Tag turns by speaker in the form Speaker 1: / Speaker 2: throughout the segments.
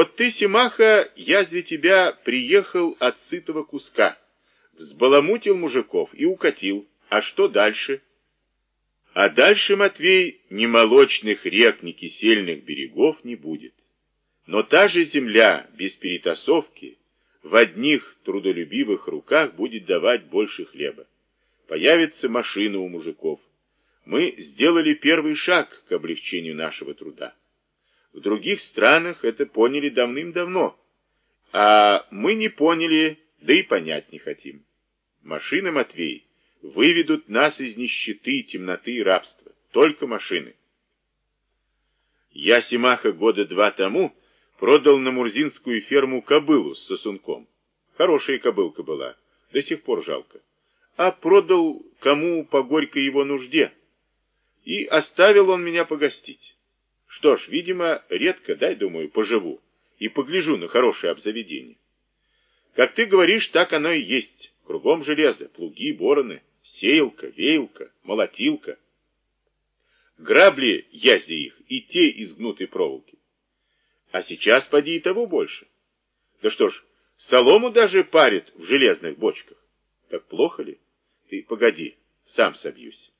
Speaker 1: Вот ты, Симаха, язве тебя приехал от сытого куска, взбаламутил мужиков и укатил. А что дальше? А дальше, Матвей, ни молочных рек, ни кисельных берегов не будет. Но та же земля, без перетасовки, в одних трудолюбивых руках будет давать больше хлеба. Появится машина у мужиков. Мы сделали первый шаг к облегчению нашего труда. В других странах это поняли давным-давно, а мы не поняли, да и понять не хотим. Машины, Матвей, выведут нас из нищеты, темноты и рабства. Только машины. Я Симаха года два тому продал на мурзинскую ферму кобылу с сосунком. Хорошая кобылка была, до сих пор жалко. А продал кому по горькой его нужде. И оставил он меня погостить. Что ж, видимо, редко, дай, думаю, поживу и погляжу на хорошее обзаведение. Как ты говоришь, так оно и есть. Кругом железо, плуги, бороны, сеялка, веялка, молотилка. Грабли, язи их, и те из гнутой проволоки. А сейчас поди и того больше. Да что ж, солому даже парят в железных бочках. Так плохо ли? Ты погоди, сам собьюсь.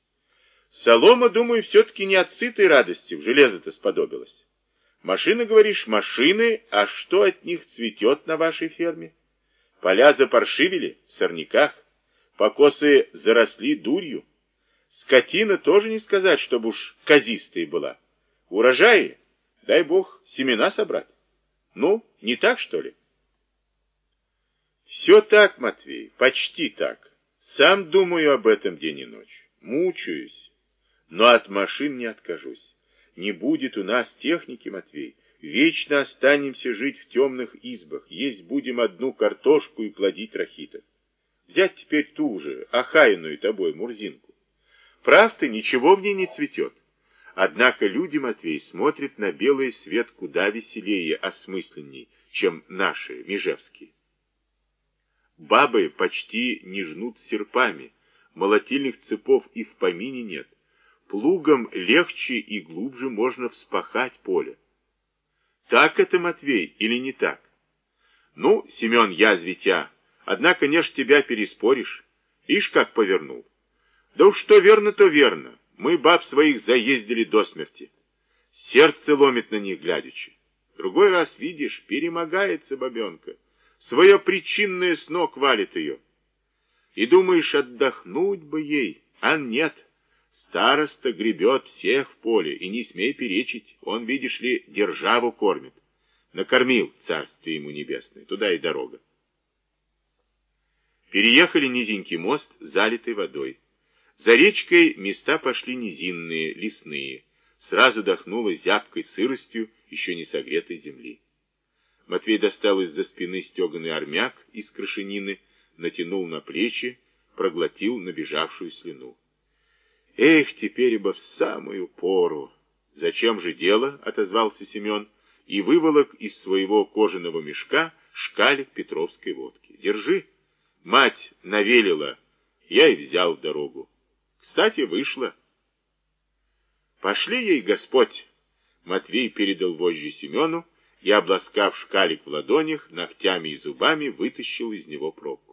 Speaker 1: Солома, думаю, все-таки не от сытой радости в железо-то сподобилась. Машины, говоришь, машины, а что от них цветет на вашей ферме? Поля запаршивили в сорняках, покосы заросли дурью. Скотина тоже не сказать, чтобы уж казистая была. Урожаи, дай бог, семена собрать. Ну, не так, что ли? Все так, Матвей, почти так. Сам думаю об этом день и ночь. Мучаюсь. Но от машин не откажусь. Не будет у нас техники, Матвей. Вечно останемся жить в темных избах, есть будем одну картошку и плодить рахитов. Взять теперь ту же, охаянную тобой мурзинку. Правда, ничего в ней не цветет. Однако люди, Матвей, смотрят на белый свет куда веселее, осмысленней, чем наши, межевские. Бабы почти не жнут серпами, молотильных цепов и в помине нет. Плугом легче и глубже можно вспахать поле. Так это, Матвей, или не так? Ну, Семен, я звитя, однако не ж тебя переспоришь. Ишь, как повернул. Да уж что верно, то верно. Мы баб своих заездили до смерти. Сердце ломит на них глядячи. Другой раз, видишь, перемогается бабенка. Свое причинное с ног валит ее. И думаешь, отдохнуть бы ей, а нет. Староста гребет всех в поле, и не смей перечить, он, видишь ли, державу кормит. Накормил царствие ему небесное, туда и дорога. Переехали низенький мост, залитый водой. За речкой места пошли низинные, лесные. Сразу дохнуло зябкой сыростью еще не согретой земли. Матвей достал из-за спины стеганый армяк из крашенины, натянул на плечи, проглотил набежавшую слюну. Эх, теперь бы в самую пору. Зачем же дело, отозвался Семен, и выволок из своего кожаного мешка шкалик петровской водки. Держи. Мать навелила, я и взял в дорогу. Кстати, вышла. Пошли ей, Господь. Матвей передал вожжи Семену и, обласкав шкалик в ладонях, ногтями и зубами вытащил из него пробку.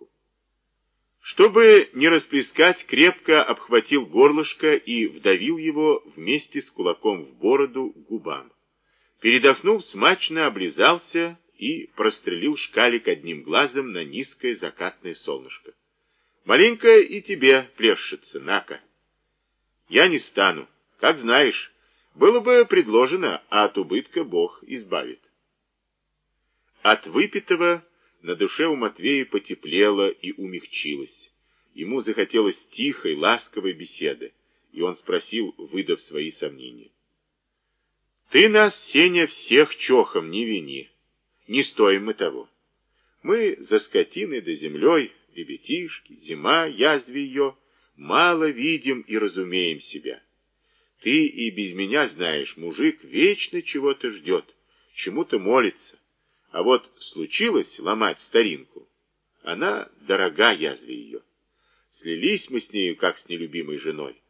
Speaker 1: Чтобы не расплескать, крепко обхватил горлышко и вдавил его вместе с кулаком в бороду губам. Передохнув, смачно облизался и прострелил шкалик одним глазом на низкое закатное солнышко. Маленькая и тебе плещется, нака. Я не стану, как знаешь. Было бы предложено, а от убытка Бог избавит. От выпитого на душе у Матвея потеплело и умягчилось. Ему захотелось тихой, ласковой беседы, и он спросил, выдав свои сомнения. «Ты нас, Сеня, всех чохом не вини. Не стоим мы того. Мы за скотиной да землей, ребятишки, зима, язви ее, мало видим и разумеем себя. Ты и без меня знаешь, мужик вечно чего-то ждет, чему-то молится. А вот случилось ломать старинку, она дорога язве ее. Слились мы с нею, как с нелюбимой женой.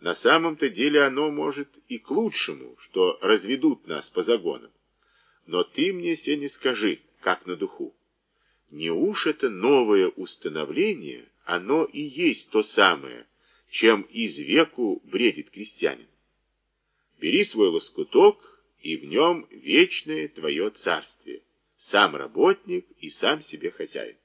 Speaker 1: На самом-то деле оно может и к лучшему, что разведут нас по загонам. Но ты мне, Сеня, скажи, как на духу, не уж это новое установление, оно и есть то самое, чем из веку бредит крестьянин. Бери свой лоскуток, и в нем вечное твое царствие, сам работник и сам себе хозяин.